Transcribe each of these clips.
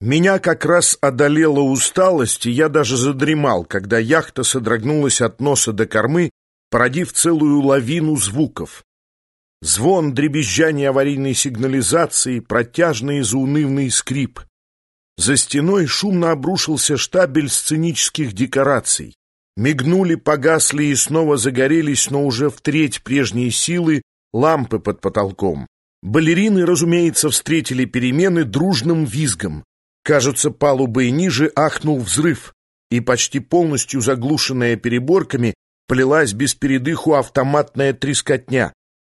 Меня как раз одолела усталость, и я даже задремал, когда яхта содрогнулась от носа до кормы, породив целую лавину звуков. Звон, дребезжание аварийной сигнализации, протяжный и заунывный скрип. За стеной шумно обрушился штабель сценических декораций. Мигнули, погасли и снова загорелись, но уже в треть прежней силы лампы под потолком. Балерины, разумеется, встретили перемены дружным визгом. Кажется, палубой ниже ахнул взрыв, и почти полностью заглушенная переборками полилась без передыху автоматная трескотня.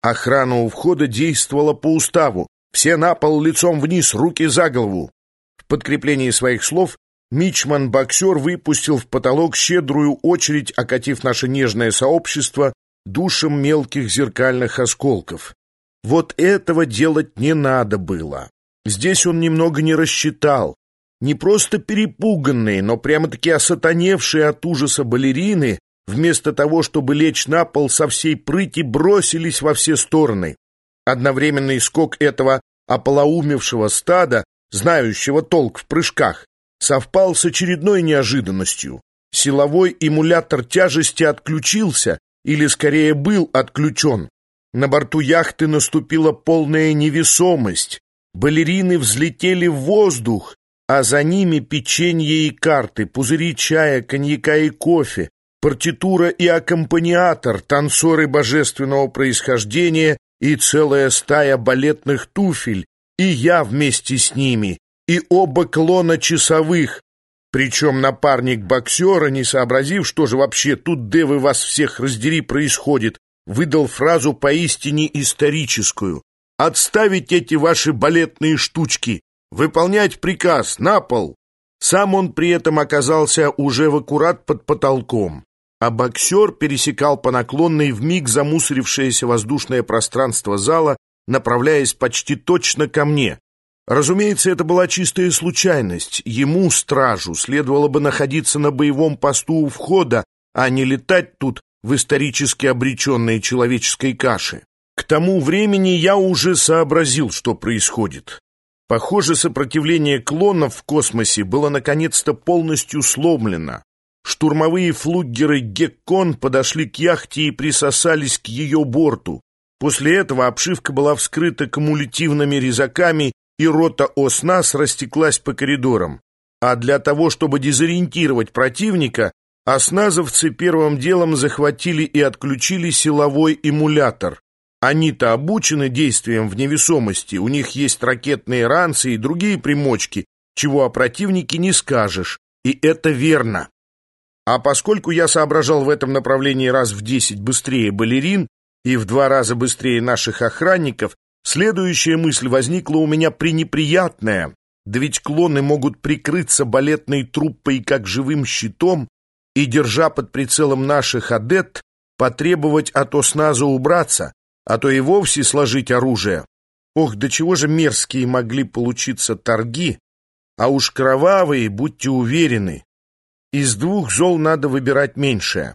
Охрана у входа действовала по уставу. Все на пол лицом вниз, руки за голову. В подкреплении своих слов Мичман-боксер выпустил в потолок щедрую очередь, окатив наше нежное сообщество душем мелких зеркальных осколков. Вот этого делать не надо было. Здесь он немного не рассчитал. Не просто перепуганные, но прямо-таки осатаневшие от ужаса балерины, вместо того, чтобы лечь на пол со всей прыти, бросились во все стороны. Одновременный скок этого ополоумевшего стада, знающего толк в прыжках, совпал с очередной неожиданностью. Силовой эмулятор тяжести отключился, или скорее был отключен. На борту яхты наступила полная невесомость. Балерины взлетели в воздух, а за ними печенье и карты, пузыри чая, коньяка и кофе, партитура и аккомпаниатор, танцоры божественного происхождения и целая стая балетных туфель, и я вместе с ними, и оба клона часовых. Причем напарник боксера, не сообразив, что же вообще тут, девы, вас всех раздери, происходит, выдал фразу поистине историческую. «Отставить эти ваши балетные штучки! Выполнять приказ! На пол!» Сам он при этом оказался уже в аккурат под потолком, а боксер пересекал по наклонной вмиг замусорившееся воздушное пространство зала, направляясь почти точно ко мне. Разумеется, это была чистая случайность. Ему, стражу, следовало бы находиться на боевом посту у входа, а не летать тут в исторически обреченной человеческой каше. К тому времени я уже сообразил, что происходит. Похоже, сопротивление клонов в космосе было наконец-то полностью сломлено. Штурмовые флуггеры Геккон подошли к яхте и присосались к ее борту. После этого обшивка была вскрыта кумулятивными резаками, и рота ОСНАС растеклась по коридорам. А для того, чтобы дезориентировать противника, Осназовцы первым делом захватили и отключили силовой эмулятор. Они-то обучены действиям в невесомости, у них есть ракетные ранцы и другие примочки, чего о противнике не скажешь, и это верно. А поскольку я соображал в этом направлении раз в десять быстрее балерин и в два раза быстрее наших охранников, следующая мысль возникла у меня пренеприятная, да ведь клоны могут прикрыться балетной труппой как живым щитом, и, держа под прицелом наших адет, потребовать от Осназа убраться, а то и вовсе сложить оружие. Ох, до чего же мерзкие могли получиться торги, а уж кровавые, будьте уверены. Из двух зол надо выбирать меньшее.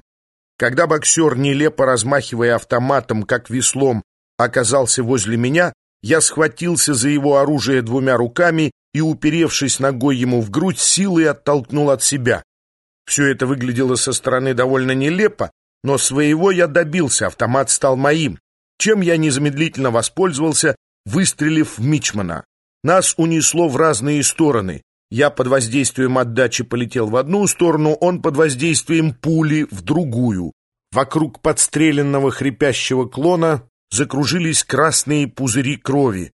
Когда боксер, нелепо размахивая автоматом, как веслом, оказался возле меня, я схватился за его оружие двумя руками и, уперевшись ногой ему в грудь, силой оттолкнул от себя. Все это выглядело со стороны довольно нелепо, но своего я добился, автомат стал моим, чем я незамедлительно воспользовался, выстрелив в Мичмана. Нас унесло в разные стороны. Я под воздействием отдачи полетел в одну сторону, он под воздействием пули в другую. Вокруг подстреленного хрипящего клона закружились красные пузыри крови.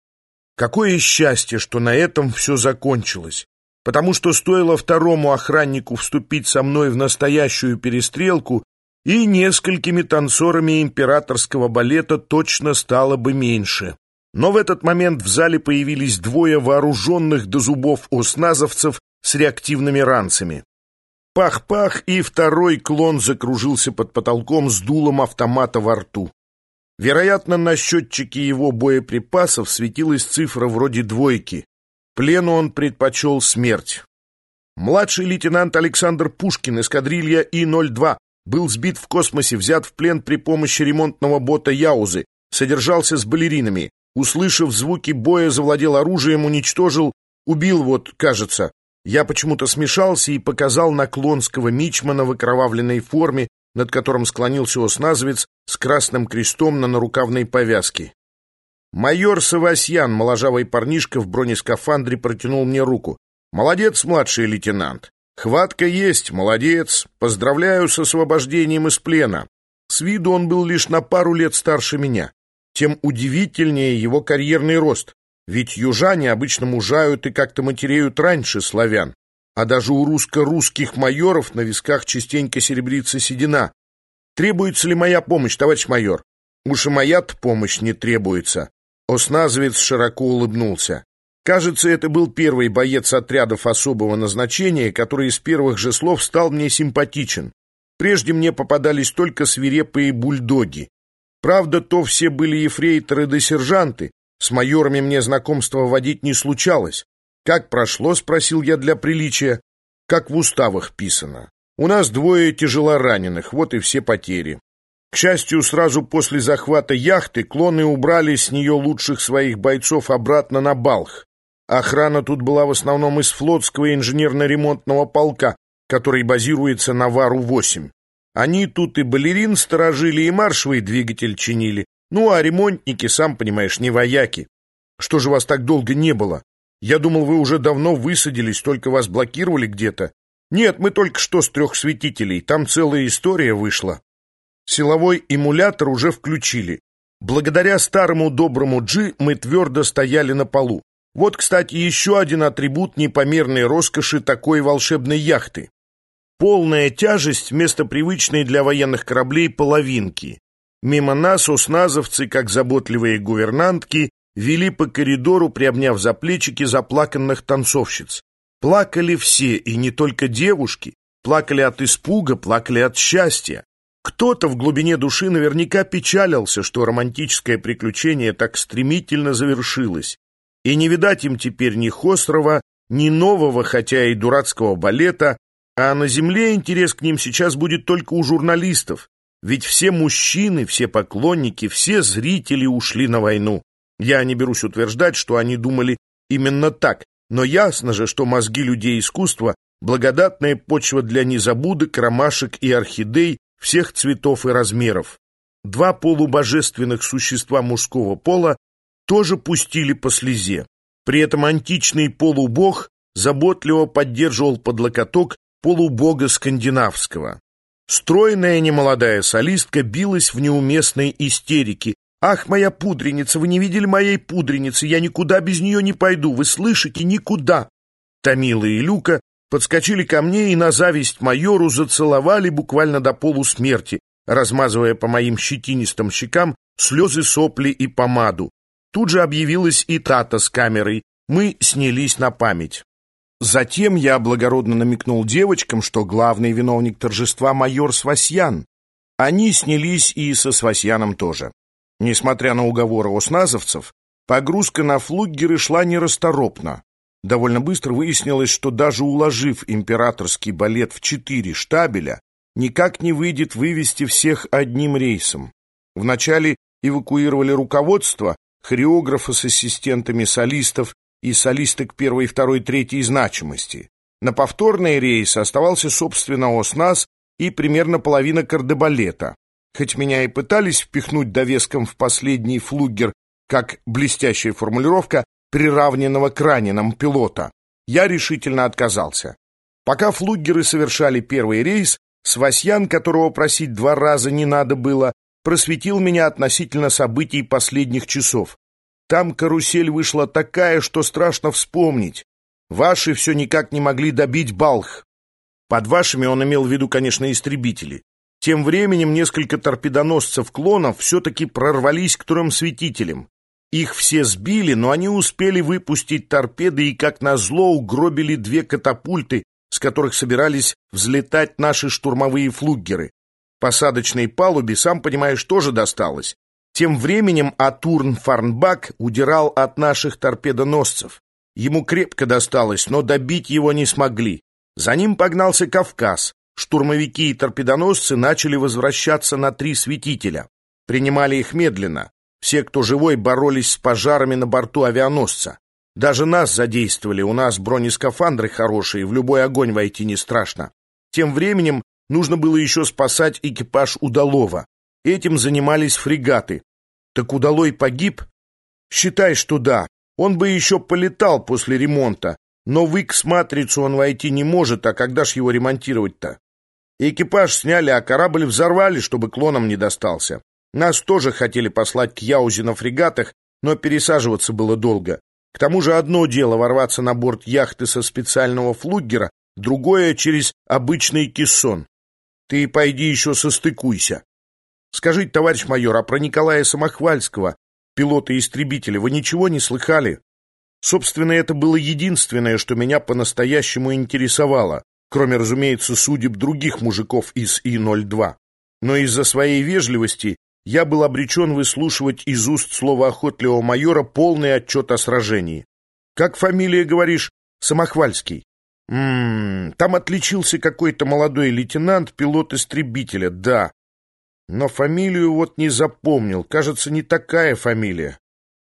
Какое счастье, что на этом все закончилось потому что стоило второму охраннику вступить со мной в настоящую перестрелку, и несколькими танцорами императорского балета точно стало бы меньше. Но в этот момент в зале появились двое вооруженных до зубов осназовцев с реактивными ранцами. Пах-пах, и второй клон закружился под потолком с дулом автомата во рту. Вероятно, на счетчике его боеприпасов светилась цифра вроде двойки. Плену он предпочел смерть. Младший лейтенант Александр Пушкин, эскадрилья И-02, был сбит в космосе, взят в плен при помощи ремонтного бота Яузы, содержался с балеринами. Услышав звуки боя, завладел оружием, уничтожил Убил вот, кажется. Я почему-то смешался и показал наклонского мичмана в окровавленной форме, над которым склонился осназовец с красным крестом на нарукавной повязке. Майор Савасьян, моложавый парнишка в бронескафандре, протянул мне руку. «Молодец, младший лейтенант. Хватка есть, молодец. Поздравляю с освобождением из плена». С виду он был лишь на пару лет старше меня. Тем удивительнее его карьерный рост. Ведь южане обычно мужают и как-то матереют раньше славян. А даже у русско-русских майоров на висках частенько серебрится седина. Требуется ли моя помощь, товарищ майор? Уж и моя-то помощь не требуется. Осназовец широко улыбнулся. Кажется, это был первый боец отрядов особого назначения, который из первых же слов стал мне симпатичен. Прежде мне попадались только свирепые бульдоги. Правда, то все были ефрейторы да сержанты. С майорами мне знакомство водить не случалось. «Как прошло?» — спросил я для приличия. «Как в уставах писано. У нас двое тяжелораненых, вот и все потери. К счастью, сразу после захвата яхты клоны убрали с нее лучших своих бойцов обратно на Балх. Охрана тут была в основном из флотского инженерно-ремонтного полка, который базируется на Вару-8. Они тут и балерин сторожили, и маршевый двигатель чинили. Ну, а ремонтники, сам понимаешь, не вояки. Что же вас так долго не было? Я думал, вы уже давно высадились, только вас блокировали где-то. Нет, мы только что с трех светителей, там целая история вышла. Силовой эмулятор уже включили. Благодаря старому доброму G мы твердо стояли на полу. Вот, кстати, еще один атрибут непомерной роскоши такой волшебной яхты. Полная тяжесть вместо привычной для военных кораблей половинки. Мимо нас усназовцы, как заботливые гувернантки, вели по коридору, приобняв за плечики заплаканных танцовщиц. Плакали все, и не только девушки. Плакали от испуга, плакали от счастья. Кто-то в глубине души наверняка печалился, что романтическое приключение так стремительно завершилось, и не видать им теперь ни Хосрова, ни нового, хотя и дурацкого балета, а на земле интерес к ним сейчас будет только у журналистов, ведь все мужчины, все поклонники, все зрители ушли на войну. Я не берусь утверждать, что они думали именно так, но ясно же, что мозги людей искусства – благодатная почва для незабудок, ромашек и орхидей, всех цветов и размеров. Два полубожественных существа мужского пола тоже пустили по слезе. При этом античный полубог заботливо поддерживал под локоток полубога скандинавского. Стройная немолодая солистка билась в неуместной истерике. «Ах, моя пудреница, вы не видели моей пудреницы? Я никуда без нее не пойду, вы слышите, никуда!» Томила и Люка подскочили ко мне и на зависть майору зацеловали буквально до полусмерти, размазывая по моим щетинистым щекам слезы, сопли и помаду. Тут же объявилась и Тата с камерой. Мы снялись на память. Затем я благородно намекнул девочкам, что главный виновник торжества майор Свасьян. Они снялись и со Свасьяном тоже. Несмотря на уговоры осназовцев, погрузка на флуггеры шла нерасторопно. Довольно быстро выяснилось, что даже уложив императорский балет в четыре штабеля, никак не выйдет вывести всех одним рейсом. Вначале эвакуировали руководство, хореографа с ассистентами солистов и солисток первой, второй, третьей значимости. На повторный рейс оставался, собственно, ОСНАС и примерно половина кардебалета. Хоть меня и пытались впихнуть довеском в последний флугер, как блестящая формулировка, приравненного к раненым пилота, я решительно отказался. Пока флугеры совершали первый рейс, Свасьян, которого просить два раза не надо было, просветил меня относительно событий последних часов. Там карусель вышла такая, что страшно вспомнить. Ваши все никак не могли добить Балх. Под вашими он имел в виду, конечно, истребители. Тем временем несколько торпедоносцев-клонов все-таки прорвались к трем светителям. Их все сбили, но они успели выпустить торпеды и, как назло, угробили две катапульты, с которых собирались взлетать наши штурмовые флуггеры. Посадочной палубе, сам понимаешь, тоже досталось. Тем временем Атурн Фарнбак удирал от наших торпедоносцев. Ему крепко досталось, но добить его не смогли. За ним погнался Кавказ. Штурмовики и торпедоносцы начали возвращаться на три светителя. Принимали их медленно. Все, кто живой, боролись с пожарами на борту авианосца. Даже нас задействовали, у нас бронескафандры хорошие, в любой огонь войти не страшно. Тем временем нужно было еще спасать экипаж Удалова. Этим занимались фрегаты. Так Удалой погиб? Считай, что да. Он бы еще полетал после ремонта, но в Икс-матрицу он войти не может, а когда ж его ремонтировать-то? Экипаж сняли, а корабль взорвали, чтобы клонам не достался. Нас тоже хотели послать к Яузе на фрегатах, но пересаживаться было долго. К тому же одно дело ворваться на борт яхты со специального флугера, другое — через обычный кессон. Ты пойди еще состыкуйся. Скажите, товарищ майор, а про Николая Самохвальского, пилота-истребителя, вы ничего не слыхали? Собственно, это было единственное, что меня по-настоящему интересовало, кроме, разумеется, судеб других мужиков из И-02. Но из-за своей вежливости я был обречен выслушивать из уст слова охотливого майора полный отчет о сражении. «Как фамилия, говоришь, Самохвальский?» «Ммм, там отличился какой-то молодой лейтенант, пилот истребителя, да. Но фамилию вот не запомнил, кажется, не такая фамилия.